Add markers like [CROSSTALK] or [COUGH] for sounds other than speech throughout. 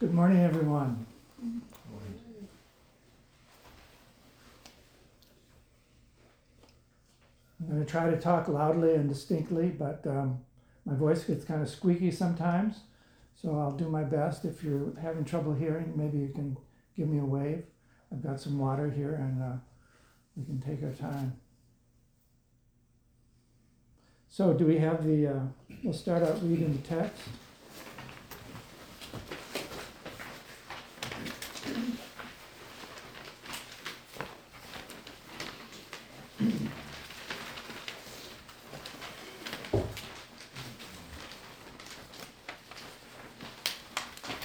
Good morning, everyone. I'm going to try to talk loudly and distinctly, but um, my voice gets kind of squeaky sometimes. So I'll do my best. If you're having trouble hearing, maybe you can give me a wave. I've got some water here and uh, we can take our time. So, do we have the, uh, we'll start out reading the text.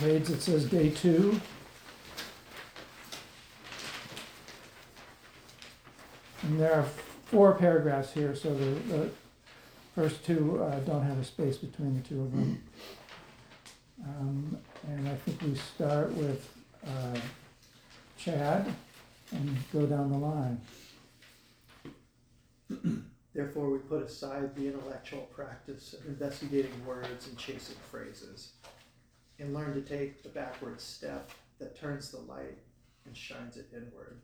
Page it says day two. And there are four paragraphs here, so the, the first two uh, don't have a space between the two of them. Um, and I think we start with uh, Chad and go down the line. [CLEARS THROAT] Therefore, we put aside the intellectual practice of investigating words and chasing phrases, and learn to take the backward step that turns the light and shines it inward.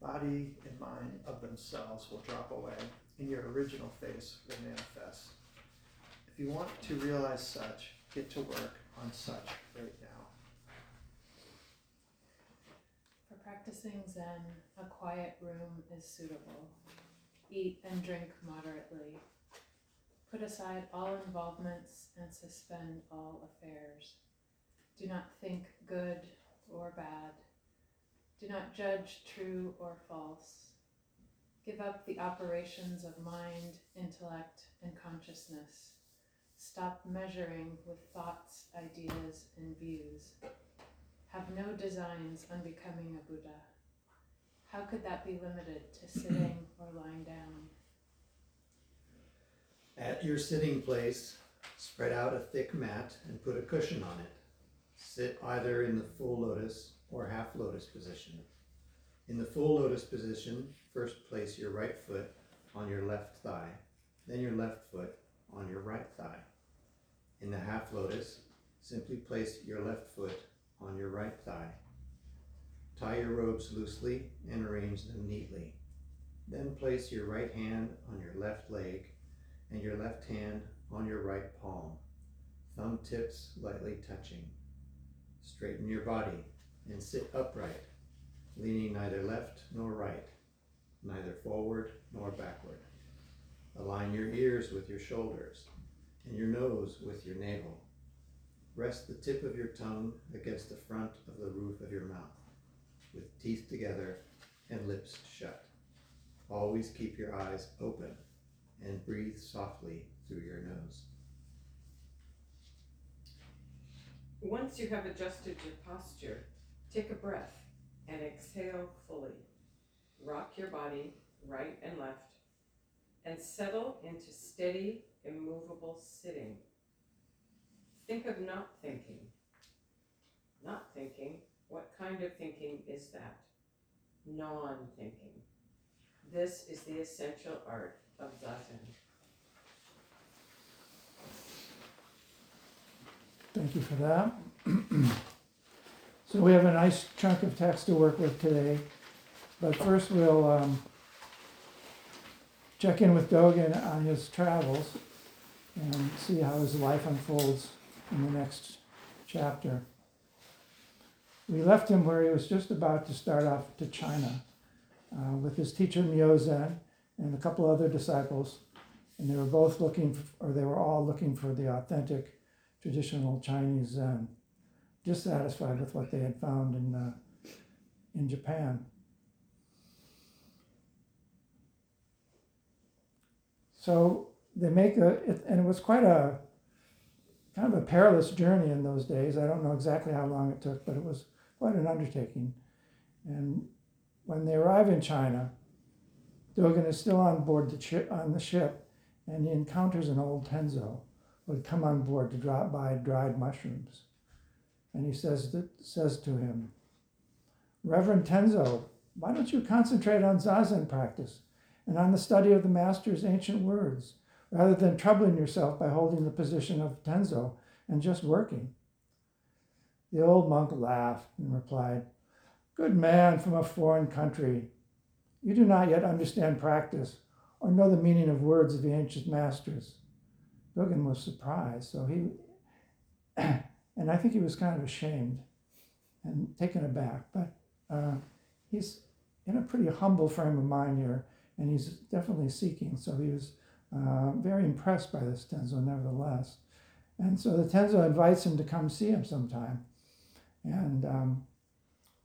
Body and mind of themselves will drop away, and your original face will manifest. If you want to realize such, get to work on such right now. For practicing Zen, a quiet room is suitable. Eat and drink moderately. Put aside all involvements and suspend all affairs. Do not think good or bad. Do not judge true or false. Give up the operations of mind, intellect, and consciousness. Stop measuring with thoughts, ideas, and views. Have no designs on becoming a Buddha. How could that be limited to sitting or lying down? At your sitting place, spread out a thick mat and put a cushion on it. Sit either in the full lotus or half lotus position. In the full lotus position, first place your right foot on your left thigh, then your left foot on your right thigh. In the half lotus, simply place your left foot on your right thigh. Tie your robes loosely and arrange them neatly. Then place your right hand on your left leg and your left hand on your right palm, thumb tips lightly touching. Straighten your body and sit upright, leaning neither left nor right, neither forward nor backward. Align your ears with your shoulders and your nose with your navel. Rest the tip of your tongue against the front of the roof of your mouth, with teeth together and lips shut. Always keep your eyes open and breathe softly through your nose. Once you have adjusted your posture, take a breath and exhale fully. Rock your body right and left and settle into steady, immovable sitting. Think of not thinking. Not thinking, what kind of thinking is that? Non thinking. This is the essential art of Zazen. Thank you for that. [CLEARS THROAT] So we have a nice chunk of text to work with today, but first we'll um, check in with Dogen on his travels and see how his life unfolds in the next chapter. We left him where he was just about to start off to China uh, with his teacher Myozen and a couple other disciples, and they were both looking, for, or they were all looking for the authentic traditional Chinese Zen, dissatisfied with what they had found in uh, in Japan. So they make a, and it was quite a kind of a perilous journey in those days. I don't know exactly how long it took, but it was quite an undertaking. And when they arrive in China, Dogen is still on board the chi- on the ship, and he encounters an old Tenzo who had come on board to drop buy dried mushrooms. And he says, that, says to him, Reverend Tenzo, why don't you concentrate on Zazen practice and on the study of the Master's ancient words, rather than troubling yourself by holding the position of Tenzo and just working? The old monk laughed and replied, Good man from a foreign country, you do not yet understand practice or know the meaning of words of the ancient masters. Dogen was surprised, so he, [CLEARS THROAT] and I think he was kind of ashamed and taken aback, but uh, he's in a pretty humble frame of mind here, and he's definitely seeking. So he was uh, very impressed by this Tenzo, nevertheless. And so the Tenzo invites him to come see him sometime, and um,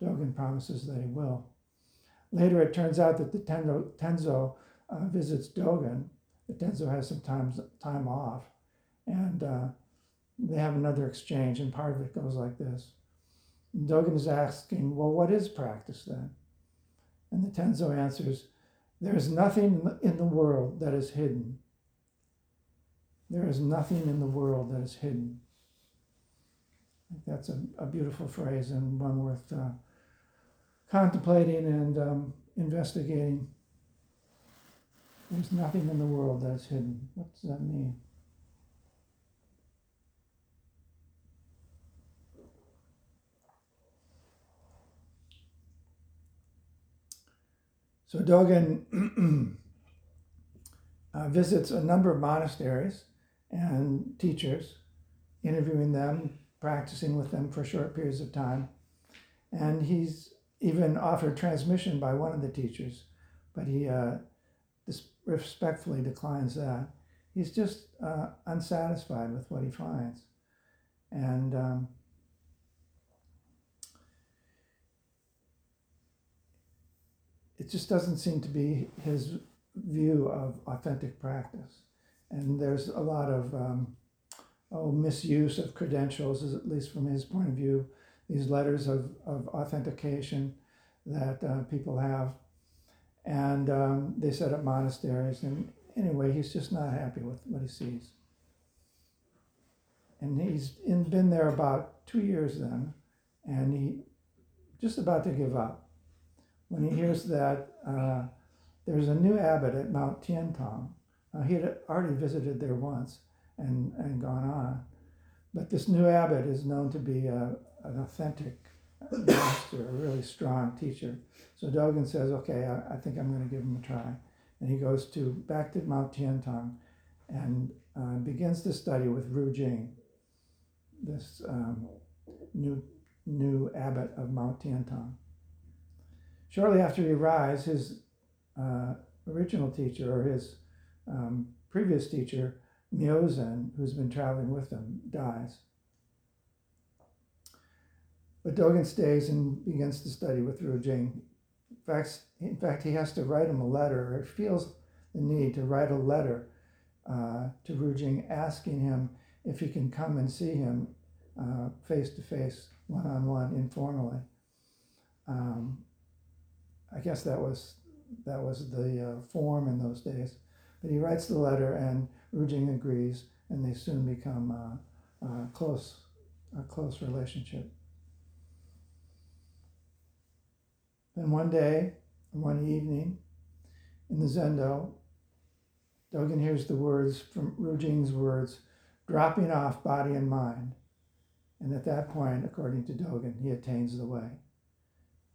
Dogen promises that he will. Later, it turns out that the Tenzo, Tenzo uh, visits Dogen. The Tenzo has some time, time off, and uh, they have another exchange, and part of it goes like this. Dogen is asking, Well, what is practice then? And the Tenzo answers, There is nothing in the world that is hidden. There is nothing in the world that is hidden. That's a, a beautiful phrase and one worth uh, contemplating and um, investigating. There's nothing in the world that is hidden. What does that mean? So Dogen [CLEARS THROAT] uh, visits a number of monasteries and teachers, interviewing them, practicing with them for short periods of time. And he's even offered transmission by one of the teachers, but he uh, respectfully declines that. He's just uh, unsatisfied with what he finds. And um, it just doesn't seem to be his view of authentic practice. And there's a lot of um, oh, misuse of credentials, at least from his point of view, these letters of, of authentication that uh, people have. And um, they set up monasteries. And anyway, he's just not happy with what he sees. And he's in, been there about two years then, and he just about to give up when he hears that uh, there's a new abbot at Mount Tiantong. He had already visited there once and, and gone on. But this new abbot is known to be a, an authentic master, a really strong teacher. So Dogen says, okay, I, I think I'm going to give him a try. And he goes to back to Mount Tiantong and uh, begins to study with Ru Jing, this um, new, new abbot of Mount Tiantong. Shortly after he arrives, his uh, original teacher or his um, previous teacher, Myozen, who's been traveling with him, dies. But Dogen stays and begins to study with Ru Jing. In fact, in fact, he has to write him a letter, or feels the need to write a letter uh, to Ru Jing asking him if he can come and see him face to face, one on one, informally. Um, I guess that was that was the uh, form in those days. But he writes the letter, and Ru Jing agrees, and they soon become uh, uh, close, a close relationship. Then one day, one evening, in the Zendo, Dogen hears the words from Ru Jing's words, dropping off body and mind. And at that point, according to Dogen, he attains the way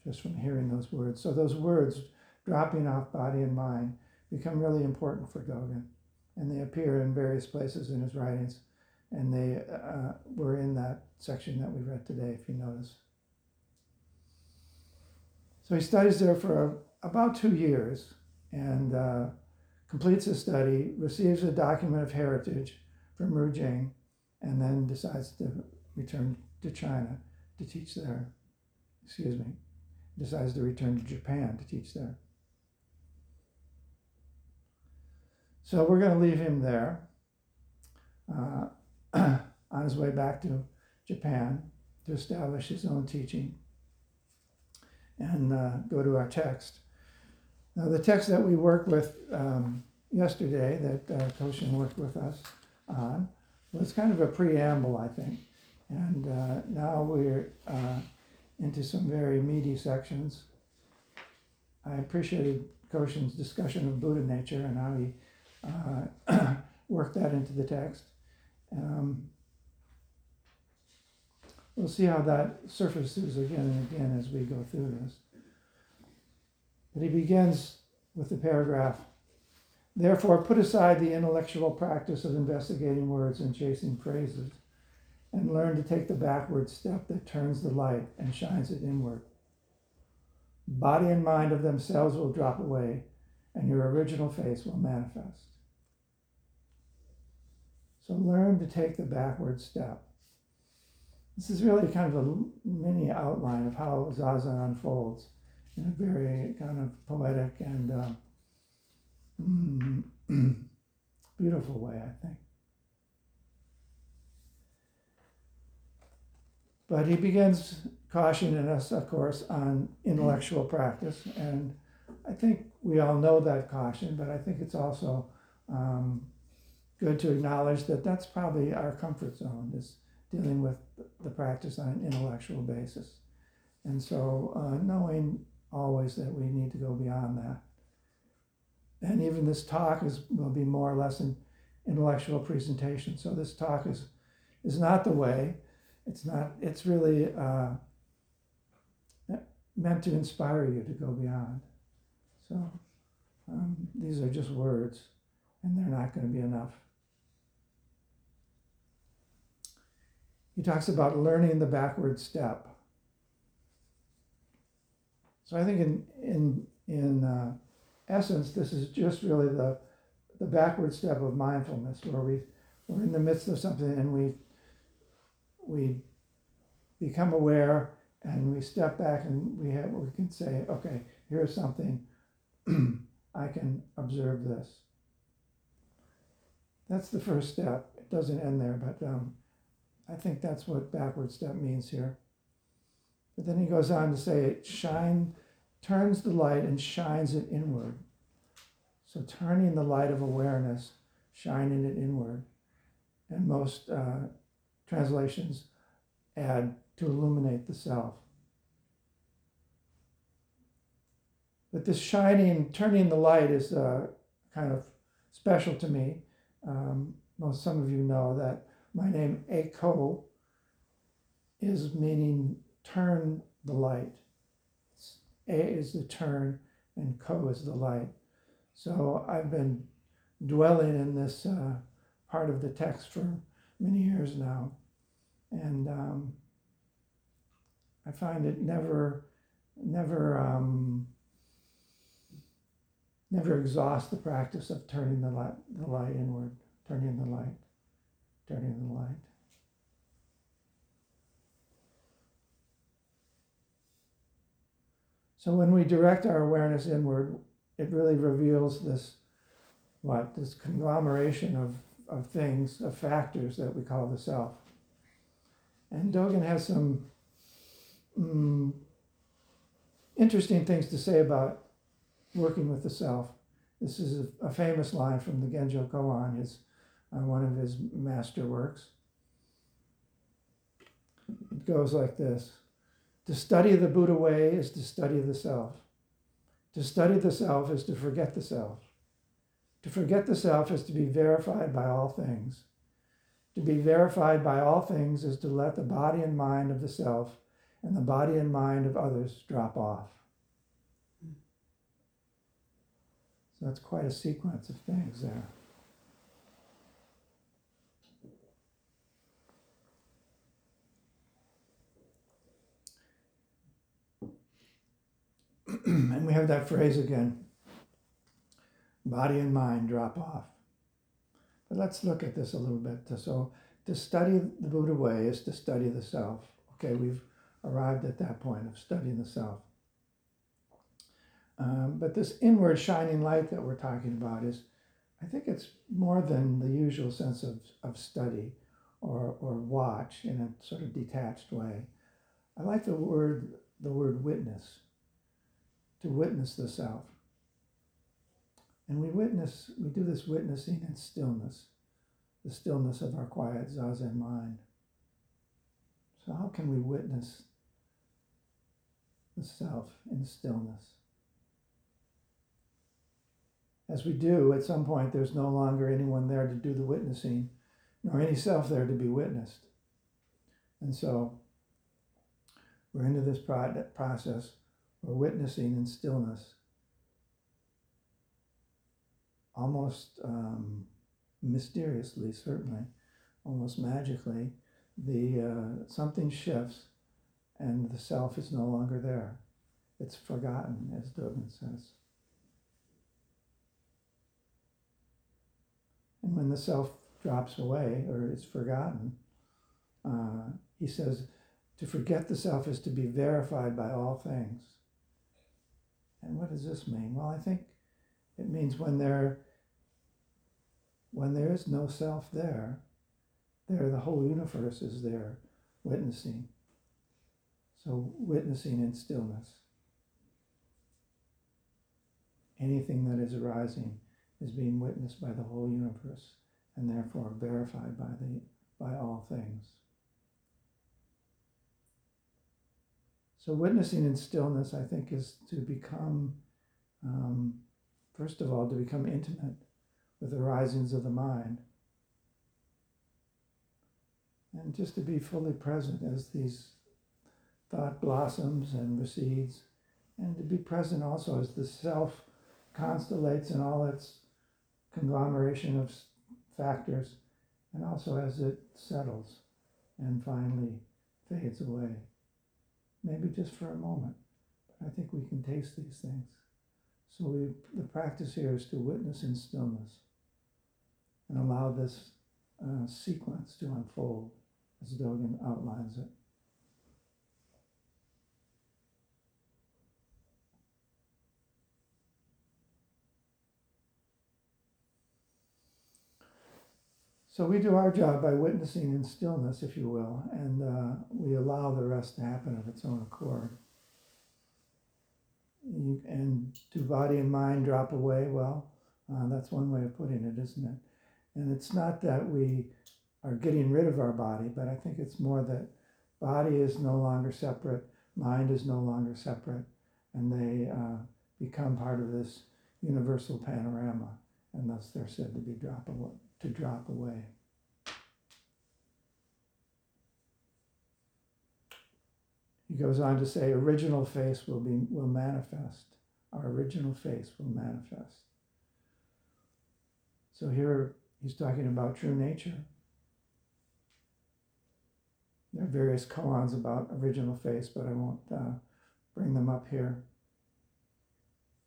just from hearing those words. So those words, dropping off body and mind, become really important for Dogen. And they appear in various places in his writings. And they uh, were in that section that we read today, if you notice. So he studies there for about two years and uh, completes his study, receives a document of heritage from Ru Jing, and then decides to return to China to teach there. Excuse me decides to return to Japan to teach there. So we're going to leave him there uh, [CLEARS THROAT] on his way back to Japan to establish his own teaching and uh, go to our text. Now, the text that we worked with um, yesterday, that uh, Koshin worked with us on, was kind of a preamble, I think. And uh, now we're uh, into some very meaty sections. I appreciated Koshin's discussion of Buddha nature and how he uh, [CLEARS THROAT] worked that into the text. Um, we'll see how that surfaces again and again as we go through this. But he begins with the paragraph Therefore, put aside the intellectual practice of investigating words and chasing phrases, and learn to take the backward step that turns the light and shines it inward. Body and mind of themselves will drop away, and your original face will manifest. So learn to take the backward step. This is really kind of a mini outline of how Zazen unfolds in a very kind of poetic and mm, [CLEARS THROAT] beautiful way, I think. But he begins cautioning us, of course, on intellectual practice. And I think we all know that caution, but I think it's also um, good to acknowledge that that's probably our comfort zone is dealing with the practice on an intellectual basis. And so uh, knowing always that we need to go beyond that. And even this talk is will be more or less an intellectual presentation. So this talk is is not the way. It's not. It's really uh, meant to inspire you to go beyond. So um, these are just words, and they're not going to be enough. He talks about learning the backward step. So I think in in in uh, essence, this is just really the the backward step of mindfulness, where we we're in the midst of something and we we become aware and we step back and we have we can say, okay, here's something [CLEARS THROAT] I can observe this. That's the first step. It doesn't end there, but um, I think that's what backward step means here. But then he goes on to say, it shine, turns the light and shines it inward. So turning the light of awareness, shining it inward. And most uh, translations add to illuminate the self. But this shining, turning the light is uh, kind of special to me. Um, most some of you know that my name Eko is meaning turn the light. A is the turn and Ko is the light. So I've been dwelling in this uh, part of the text for many years now. And um, I find it never, never, um, never exhaust the practice of turning the light, the light inward, turning the light, turning the light. So when we direct our awareness inward, it really reveals this, what, this conglomeration of, of things, of factors that we call the self. And Dogen has some mm, interesting things to say about working with the self. This is a, a famous line from the Genjo Koan, his, uh, one of his master works. It goes like this To study the Buddha way is to study the self. To study the self is to forget the self. To forget the self is to be verified by all things. To be verified by all things is to let the body and mind of the self and the body and mind of others drop off. So that's quite a sequence of things there. And we have that phrase again body and mind drop off. But let's look at this a little bit. So, to study the Buddha way is to study the self. Okay, we've arrived at that point of studying the self. Um, but this inward shining light that we're talking about is, I think it's more than the usual sense of, of study or, or watch in a sort of detached way. I like the word the word witness to witness the self. And we witness, we do this witnessing in stillness, the stillness of our quiet zazen mind. So, how can we witness the self in stillness? As we do, at some point, there's no longer anyone there to do the witnessing, nor any self there to be witnessed. And so, we're into this process, we're witnessing in stillness, almost um, mysteriously, certainly, almost magically, the uh, something shifts, and the self is no longer there. It's forgotten, as Dogen says. And when the self drops away or is forgotten, uh, he says, to forget the self is to be verified by all things. And what does this mean? Well, I think it means when there when there is no self there, there the whole universe is there witnessing. So witnessing in stillness. Anything that is arising is being witnessed by the whole universe and therefore verified by the by all things. So witnessing in stillness, I think, is to become, um, first of all, to become intimate with the risings of the mind, and just to be fully present as these thought blossoms and recedes, and to be present also as the self constellates in all its conglomeration of factors, and also as it settles and finally fades away. Maybe just for a moment, but I think we can taste these things. So we, the practice here is to witness in stillness and allow this uh, sequence to unfold as Dogen outlines it. So we do our job by witnessing in stillness, if you will, and uh, we allow the rest to happen of its own accord. You, and do body and mind drop away? Well, uh, that's one way of putting it, isn't it? And it's not that we are getting rid of our body, but I think it's more that body is no longer separate, mind is no longer separate, and they uh, become part of this universal panorama, and thus they're said to be drop away, to drop away. He goes on to say, original face will be will manifest. Our original face will manifest. So here he's talking about true nature. There are various koans about original face, but I won't uh, bring them up here.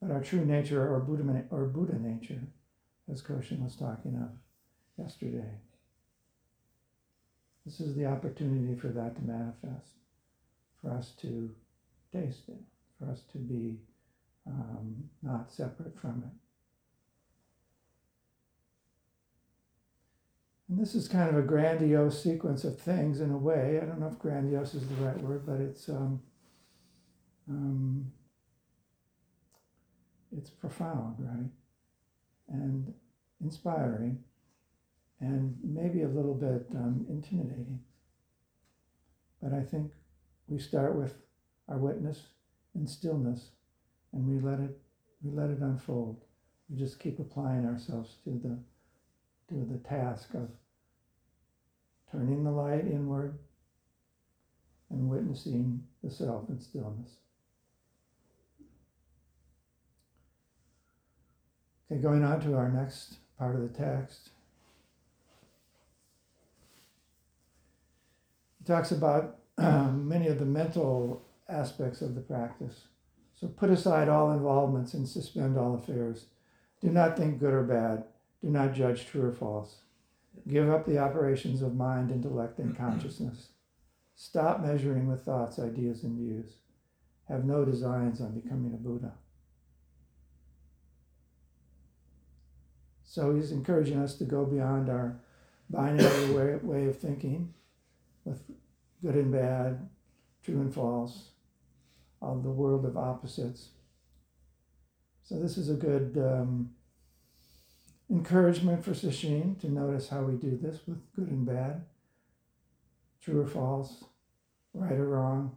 But our true nature, or Buddha, or Buddha nature, as Koshin was talking of yesterday. This is the opportunity for that to manifest, for us to taste it, for us to be um, not separate from it. And this is kind of a grandiose sequence of things in a way. I don't know if grandiose is the right word, but it's um, um, it's profound, right? And inspiring, and maybe a little bit um, intimidating. But I think we start with our witness and stillness, and we let it we let it unfold. We just keep applying ourselves to the to the task of turning the light inward and witnessing the self in stillness. Okay, going on to our next part of the text. Talks about [CLEARS THROAT] many of the mental aspects of the practice. So put aside all involvements and suspend all affairs. Do not think good or bad. Do not judge true or false. Give up the operations of mind, intellect, and consciousness. Stop measuring with thoughts, ideas, and views. Have no designs on becoming a Buddha. So he's encouraging us to go beyond our binary way, way of thinking with good and bad, true and false, of the world of opposites. So this is a good um, encouragement for Sesshin to notice how we do this with good and bad, true or false, right or wrong,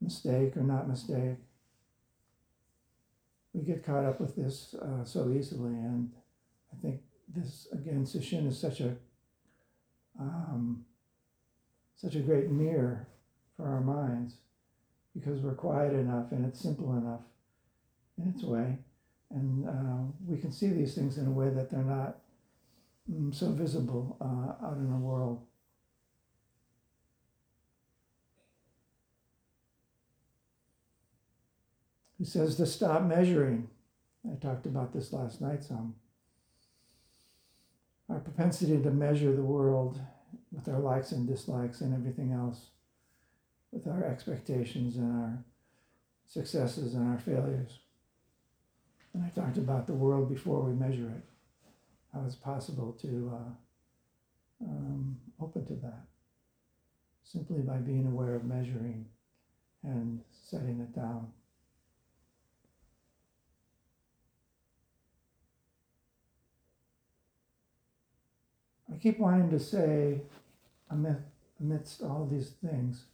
mistake or not mistake. We get caught up with this uh, so easily, and I think this again, Sesshin is such a um, such a great mirror for our minds because we're quiet enough and it's simple enough in its way. And uh, we can see these things in a way that they're not mm, so visible uh, out in the world. He says to stop measuring. I talked about this last night some. Our propensity to measure the world with our likes and dislikes and everything else, with our expectations and our successes and our failures. And I talked about the world before we measure it, how it's possible to uh, um, open to that simply by being aware of measuring and setting it down. I keep wanting to say, amid- amidst all these things,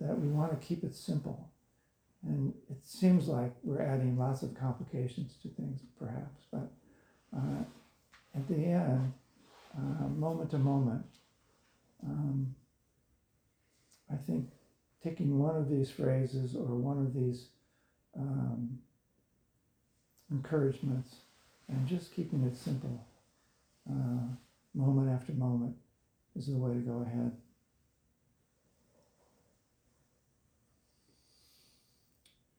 that we want to keep it simple. And it seems like we're adding lots of complications to things, perhaps, but uh, at the end, uh, moment to moment, um, I think taking one of these phrases or one of these um, encouragements and just keeping it simple, uh, moment after moment, is the way to go ahead.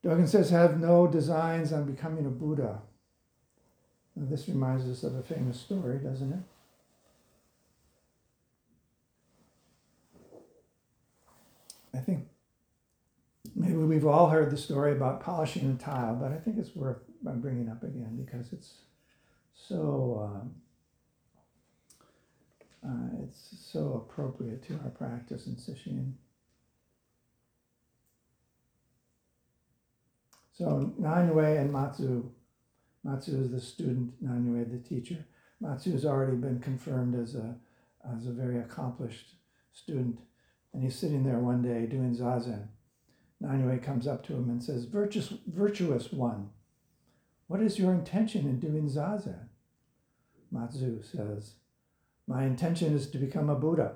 Dogen says, have no designs on becoming a Buddha. Now, this reminds us of a famous story, doesn't it? I think maybe we've all heard the story about polishing a tile, but I think it's worth bringing up again because it's so um, uh, it's so appropriate to our practice in Sesshin. So Nanyue and Mazu, Mazu is the student, Nanyue the teacher. Mazu has already been confirmed as a as a very accomplished student, and he's sitting there one day doing zazen. Nanyue comes up to him and says, "Virtuous, virtuous one, what is your intention in doing zazen?" Mazu says, "My intention is to become a Buddha."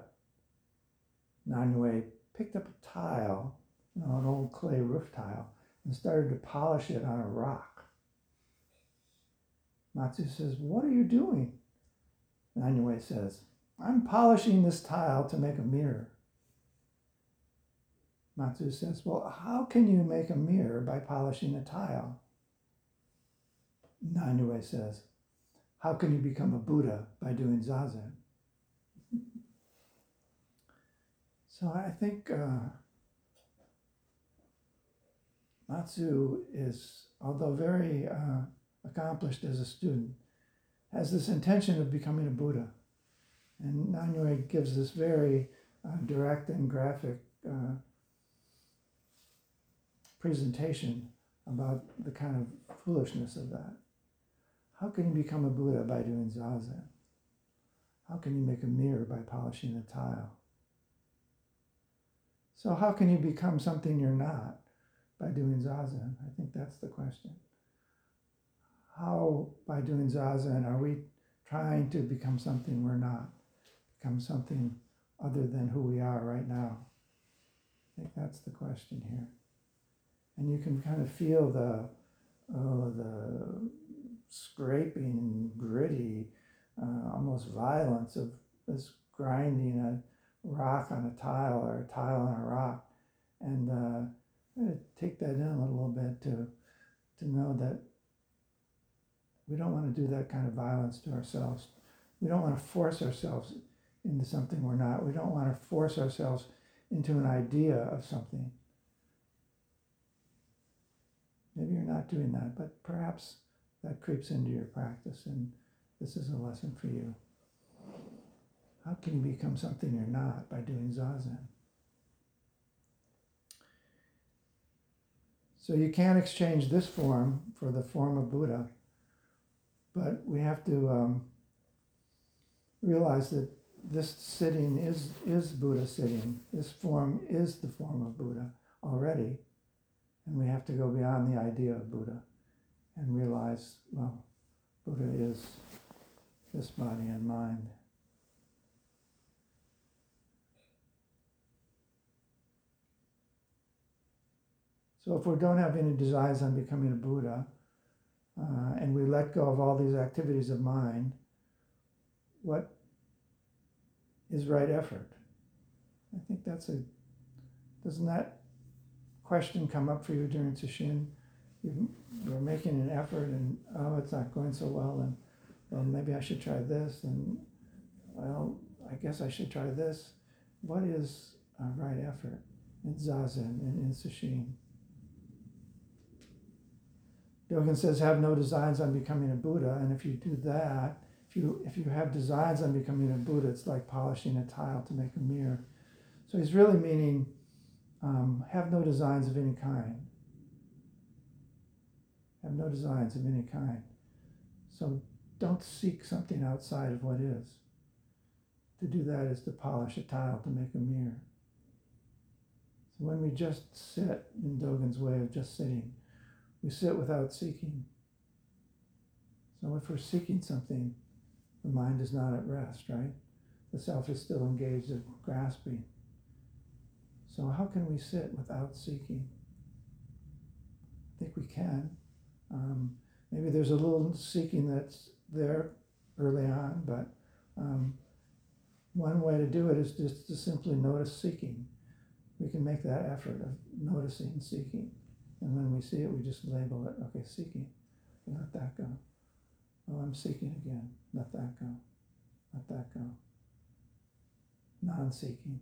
Nanyue picked up a tile, you know, an old clay roof tile, and started to polish it on a rock. Mazu says, What are you doing? Nanyue says, I'm polishing this tile to make a mirror. Mazu says, Well, how can you make a mirror by polishing a tile? Nanyue says, How can you become a Buddha by doing zazen? So I think. Uh, Mazu is, although very uh, accomplished as a student, has this intention of becoming a Buddha. And Nanyue gives this very uh, direct and graphic uh, presentation about the kind of foolishness of that. How can you become a Buddha by doing zazen? How can you make a mirror by polishing a tile? So, how can you become something you're not? by doing zazen? I think that's the question. How, by doing zazen, are we trying to become something we're not, become something other than who we are right now? I think that's the question here. And you can kind of feel the, oh, the scraping, gritty, uh, almost violence of this grinding a rock on a tile or a tile on a rock. And uh, take that in a little bit to to know that we don't want to do that kind of violence to ourselves. We don't want to force ourselves into something we're not. We don't want to force ourselves into an idea of something. Maybe you're not doing that, but perhaps that creeps into your practice, and this is a lesson for you. How can you become something you're not by doing zazen? So you can't exchange this form for the form of Buddha, but we have to um, realize that this sitting is is Buddha sitting. This form is the form of Buddha already, and we have to go beyond the idea of Buddha and realize, well, Buddha is this body and mind. So if we don't have any desires on becoming a Buddha, uh, and we let go of all these activities of mind, what is right effort? I think that's a, doesn't that question come up for you during Sesshin? You, you're making an effort and, oh, it's not going so well, and, well, maybe I should try this, and, well, I guess I should try this. What is right effort in Zazen and in Sesshin? Dogen says, have no designs on becoming a Buddha, and if you do that, if you if you have designs on becoming a Buddha, it's like polishing a tile to make a mirror. So he's really meaning um, have no designs of any kind. Have no designs of any kind. So don't seek something outside of what is. To do that is to polish a tile to make a mirror. So when we just sit, in Dogen's way of just sitting, we sit without seeking. So if we're seeking something, the mind is not at rest, right? The self is still engaged in grasping. So how can we sit without seeking? I think we can. Um, maybe there's a little seeking that's there early on, but um, one way to do it is just to simply notice seeking. We can make that effort of noticing seeking. And when we see it, we just label it, okay, seeking. Let that go. Oh, I'm seeking again. Let that go. Let that go. Non seeking.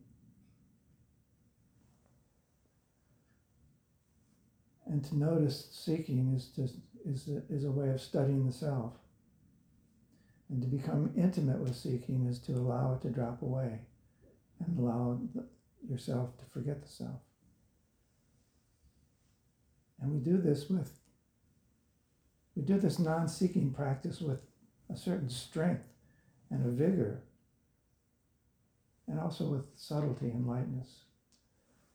And to notice seeking is just is a, is a way of studying the self. And to become intimate with seeking is to allow it to drop away and allow yourself to forget the self. And we do this with, we do this non seeking practice with a certain strength and a vigor, and also with subtlety and lightness.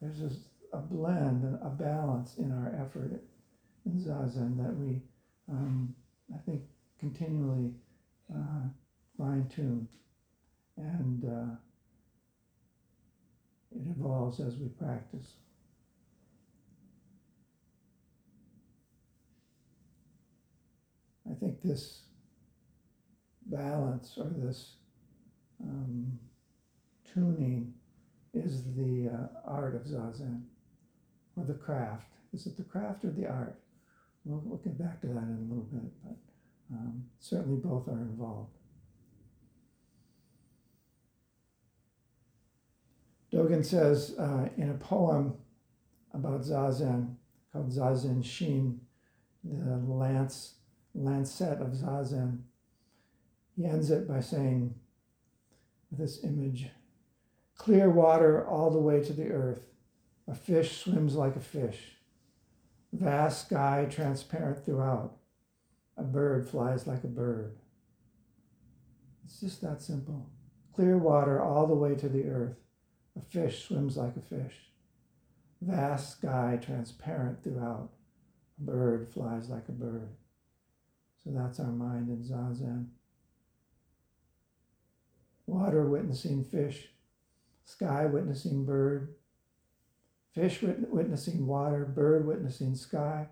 There's this, a blend and a balance in our effort in Zazen that we, um, I think, continually uh, fine tune. And uh, it evolves as we practice. Think this balance or this um, tuning is the uh, art of Zazen or the craft. Is it the craft or the art? We'll, we'll get back to that in a little bit, but um, certainly both are involved. Dogen says uh, in a poem about Zazen called Zazen Shin, the lance lancet of Zazen. He ends it by saying, this image, clear water all the way to the earth. A fish swims like a fish. Vast sky transparent throughout. A bird flies like a bird. It's just that simple. Clear water all the way to the earth. A fish swims like a fish. Vast sky transparent throughout. A bird flies like a bird. So that's our mind in Zazen. Water witnessing fish, sky witnessing bird, fish wit- witnessing water, bird witnessing sky,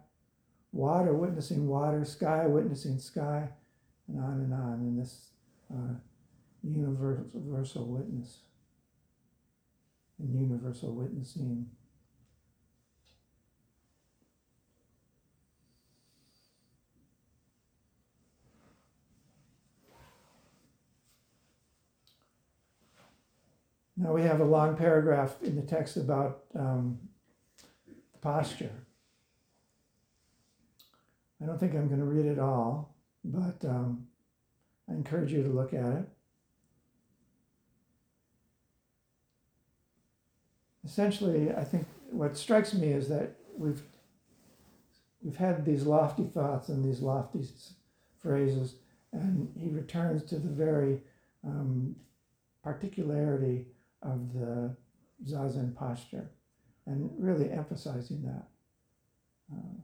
water witnessing water, sky witnessing sky, and on and on in this uh, universal witness. And universal witnessing. Now we have a long paragraph in the text about um, posture. I don't think I'm going to read it all, but um, I encourage you to look at it. Essentially, I think what strikes me is that we've we've had these lofty thoughts and these lofty phrases, and he returns to the very um, particularity of the zazen posture and really emphasizing that. Uh,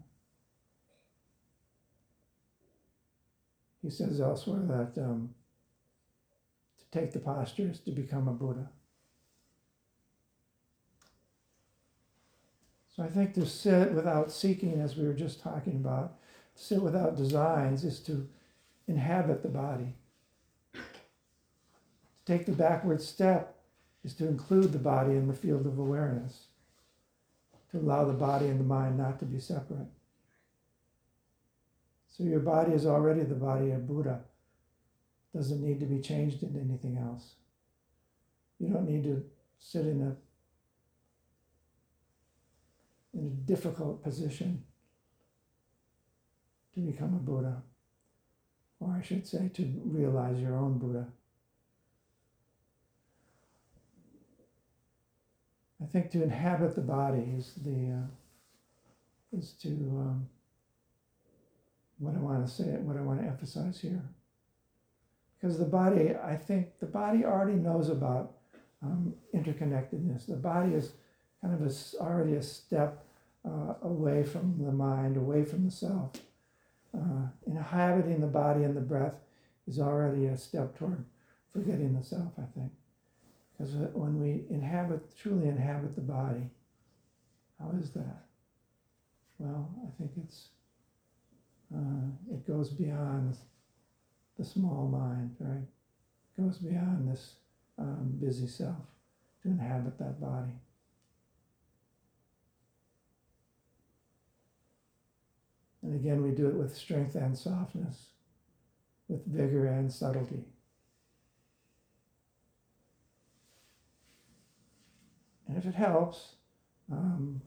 he says elsewhere that um, to take the posture is to become a Buddha. So I think to sit without seeking, as we were just talking about, to sit without designs is to inhabit the body. To take the backward step is to include the body in the field of awareness, to allow the body and the mind not to be separate. So your body is already the body of Buddha. Doesn't need to be changed into anything else. You don't need to sit in a in a difficult position to become a Buddha, or I should say, to realize your own Buddha. I think to inhabit the body is the uh, is to um, what I want to say, what I want to emphasize here. Because the body, I think the body already knows about um, interconnectedness. The body is kind of a already a step uh, away from the mind, away from the self. Uh, inhabiting the body and the breath is already a step toward forgetting the self, I think. Because when we inhabit, truly inhabit the body, how is that? Well, I think it's, uh, it goes beyond the small mind, right? It goes beyond this um, busy self to inhabit that body. And again, we do it with strength and softness, with vigor and subtlety. And if it helps, um,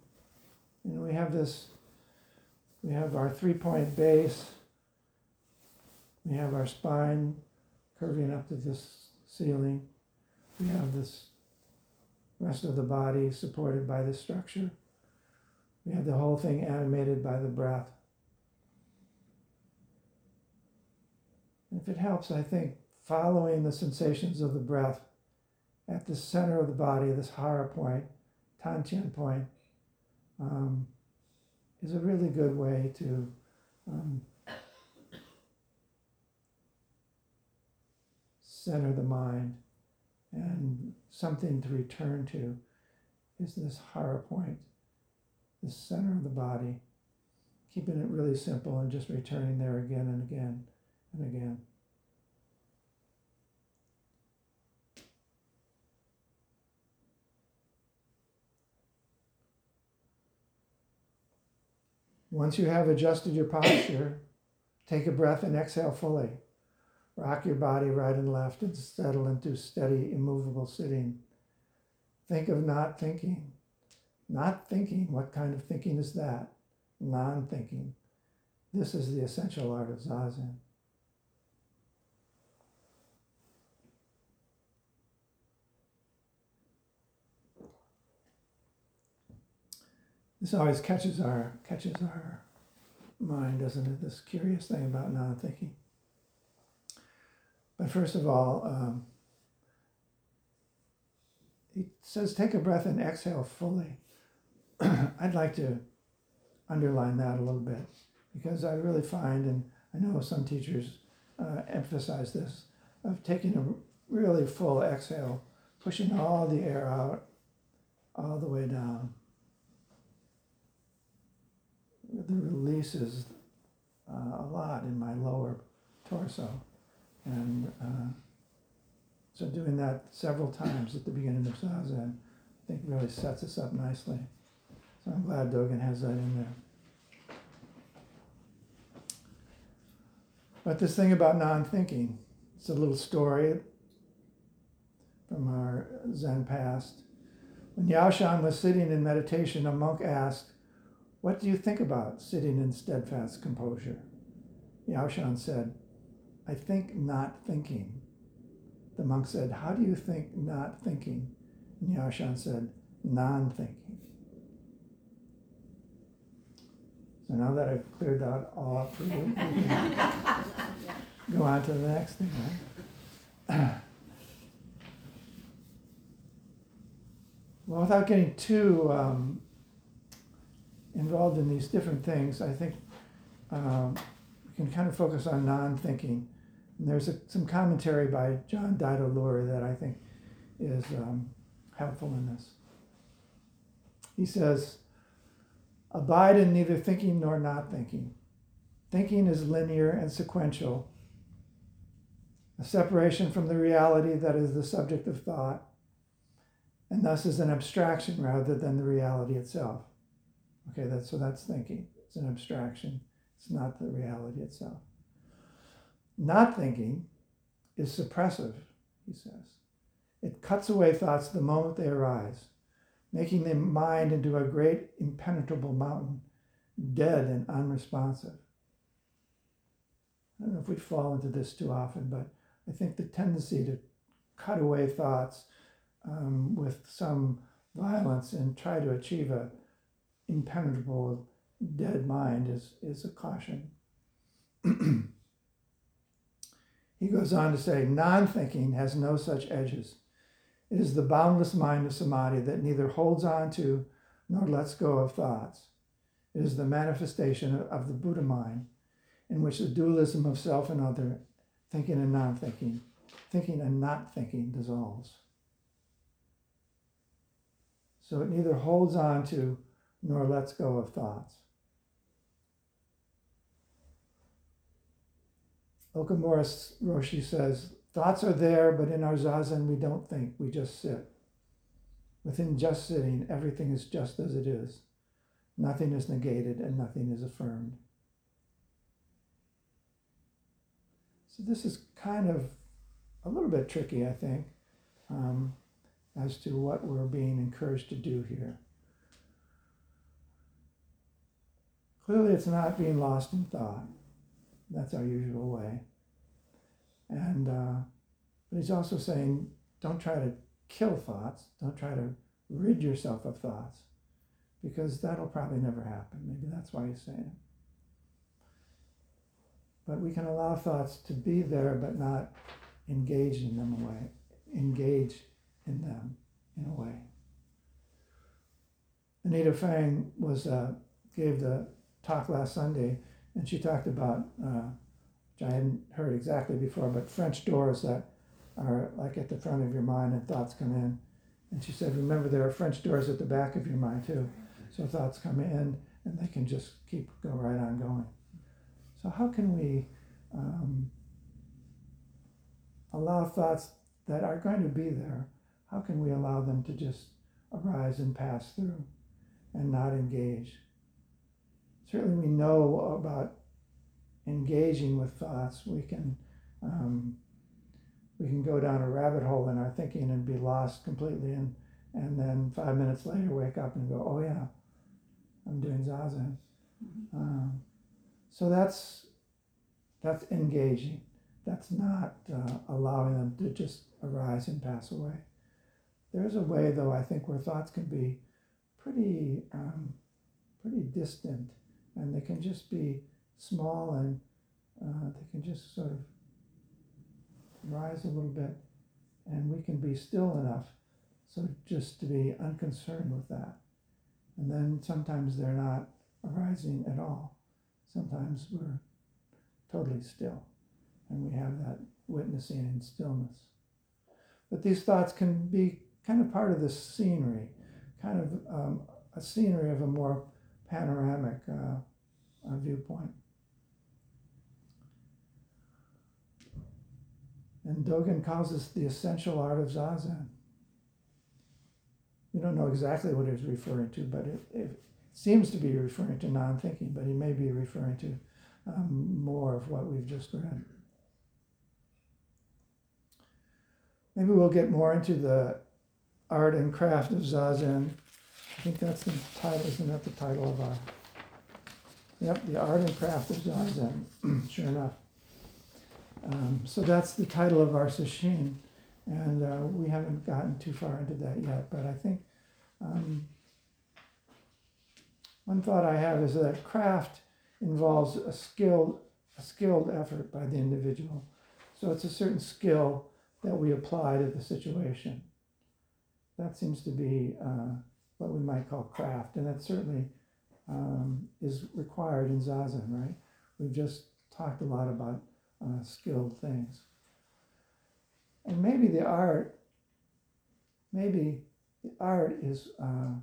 you know, we have this, we have our three point base, we have our spine curving up to this ceiling, we have this rest of the body supported by this structure, we have the whole thing animated by the breath. If it helps, I think following the sensations of the breath at the center of the body, this hara point, tantian point, um, is a really good way to um, center the mind. And something to return to is this hara point, the center of the body, keeping it really simple and just returning there again and again and again. Once you have adjusted your posture, take a breath and exhale fully. Rock your body right and left and settle into steady, immovable sitting. Think of not thinking. Not thinking, what kind of thinking is that? Non thinking. This is the essential art of Zazen. This always catches our catches our mind, doesn't it? This curious thing about non-thinking. But first of all, um, he says, take a breath and exhale fully. [CLEARS THROAT] I'd like to underline that a little bit because I really find, and I know some teachers uh, emphasize this, of taking a really full exhale, pushing all the air out, all the way down. The releases uh, a lot in my lower torso. And uh, so doing that several times at the beginning of Zazen, I think really sets us up nicely. So I'm glad Dogen has that in there. But this thing about non-thinking, it's a little story from our Zen past. When Yaoshan was sitting in meditation, a monk asked, What do you think about sitting in steadfast composure? Yaoshan said, I think not thinking. The monk said, How do you think not thinking? And Yaoshan said, Non thinking. So now that I've cleared that all up for you, go on to the next thing, right? [CLEARS THROAT] Well, without getting too um, involved in these different things, I think um, we can kind of focus on non thinking. And there's a, some commentary by John Daido Loori that I think is um, helpful in this. He says, Abide in neither thinking nor not thinking. Thinking is linear and sequential, a separation from the reality that is the subject of thought, and thus is an abstraction rather than the reality itself. Okay, that's so that's thinking. It's an abstraction. It's not the reality itself. Not thinking is suppressive, he says. It cuts away thoughts the moment they arise, making the mind into a great impenetrable mountain, dead and unresponsive. I don't know if we fall into this too often, but I think the tendency to cut away thoughts um, with some violence and try to achieve a impenetrable dead mind is, is a caution. [CLEARS THROAT] he goes on to say, non thinking has no such edges. It is the boundless mind of samadhi that neither holds on to nor lets go of thoughts. It is the manifestation of the Buddha mind, in which the dualism of self and other, thinking and non thinking, thinking and not thinking dissolves. So it neither holds on to nor lets go of thoughts. Okumura Roshi says, Thoughts are there, but in our zazen we don't think, we just sit. Within just sitting, everything is just as it is. Nothing is negated and nothing is affirmed. So this is kind of a little bit tricky, I think, um, as to what we're being encouraged to do here. Clearly, it's not being lost in thought. That's our usual way. And uh, but he's also saying, don't try to kill thoughts. Don't try to rid yourself of thoughts, because that'll probably never happen. Maybe that's why he's saying it. But we can allow thoughts to be there, but not engage in them away. Engage in them in a way. Anita Fang was uh, gave the talk last Sunday, and she talked about, uh, which I hadn't heard exactly before, but French doors that are like at the front of your mind and thoughts come in. And she said, remember, there are French doors at the back of your mind too. So thoughts come in and they can just keep go right on going. So, how can we um, allow thoughts that are going to be there? How can we allow them to just arise and pass through and not engage? Certainly we know about engaging with thoughts. We can um, we can go down a rabbit hole in our thinking and be lost completely, and and then five minutes later wake up and go, oh yeah, I'm doing zazen. Mm-hmm. Um, so that's that's engaging. That's not uh, allowing them to just arise and pass away. There's a way, though, I think, where thoughts can be pretty um, pretty distant and they can just be small and uh, they can just sort of rise a little bit. And we can be still enough so just to be unconcerned with that. And then sometimes they're not arising at all. Sometimes we're totally still and we have that witnessing in stillness. But these thoughts can be kind of part of the scenery kind of um, a scenery of a more panoramic uh, uh, viewpoint. And Dogen calls this the essential art of Zazen. We don't know exactly what he's referring to, but it, it seems to be referring to non thinking, but he may be referring to um, more of what we've just read. Maybe we'll get more into the art and craft of Zazen. I think that's the title, isn't that the title of our Yep, the art and craft of Zazen, [CLEARS THROAT] sure enough. Um, so that's the title of our sesshin, and uh, we haven't gotten too far into that yet, but I think um, one thought I have is that craft involves a skilled, a skilled effort by the individual. So it's a certain skill that we apply to the situation. That seems to be uh, what we might call craft, and that certainly um, is required in Zazen, right? We've just talked a lot about uh, skilled things. And maybe the art, maybe the art is, uh,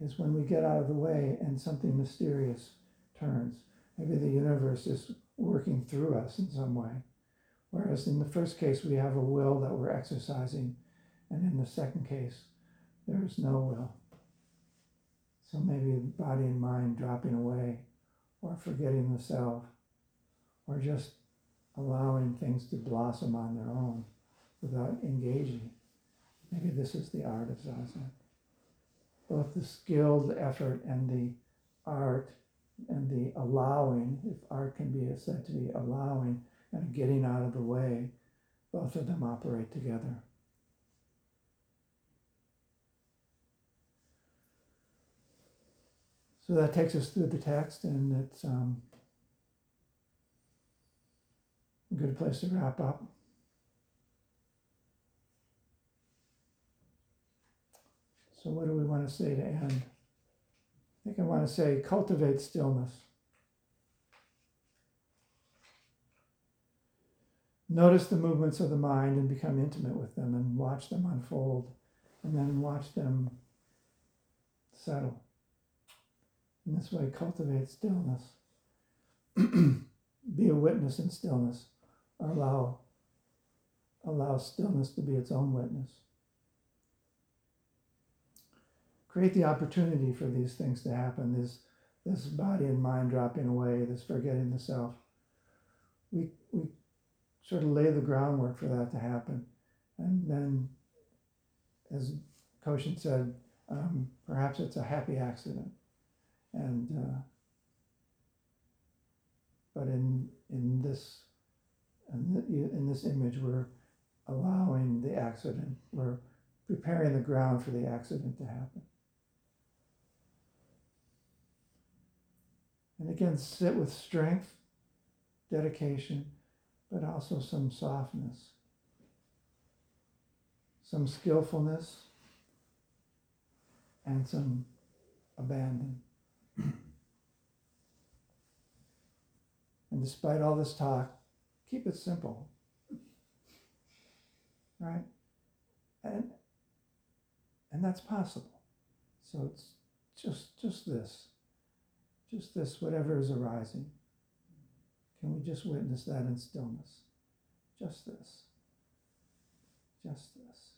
is when we get out of the way and something mysterious turns. Maybe the universe is working through us in some way. Whereas in the first case, we have a will that we're exercising, and in the second case, there is no will. So maybe body and mind dropping away, or forgetting the self, or just allowing things to blossom on their own without engaging. Maybe this is the art of Zazen. Both the skill, the effort, and the art and the allowing, if art can be said to be allowing and getting out of the way, both of them operate together. So that takes us through the text, and it's um, a good place to wrap up. So, what do we want to say to end? I think I want to say cultivate stillness. Notice the movements of the mind and become intimate with them and watch them unfold and then watch them settle. In this way, cultivate stillness. [CLEARS THROAT] be a witness in stillness. Allow, allow stillness to be its own witness. Create the opportunity for these things to happen. This, this body and mind dropping away. This forgetting the self. We we sort of lay the groundwork for that to happen, and then, as Koshin said, um, perhaps it's a happy accident and uh, but in in this in, this image we're allowing the accident. We're preparing the ground for the accident to happen. And again sit with strength dedication but also some softness. Some skillfulness and some abandon and despite all this talk, keep it simple. Right? And and that's possible. So it's just just this. Just this, whatever is arising. Can we just witness that in stillness? Just this. Just this.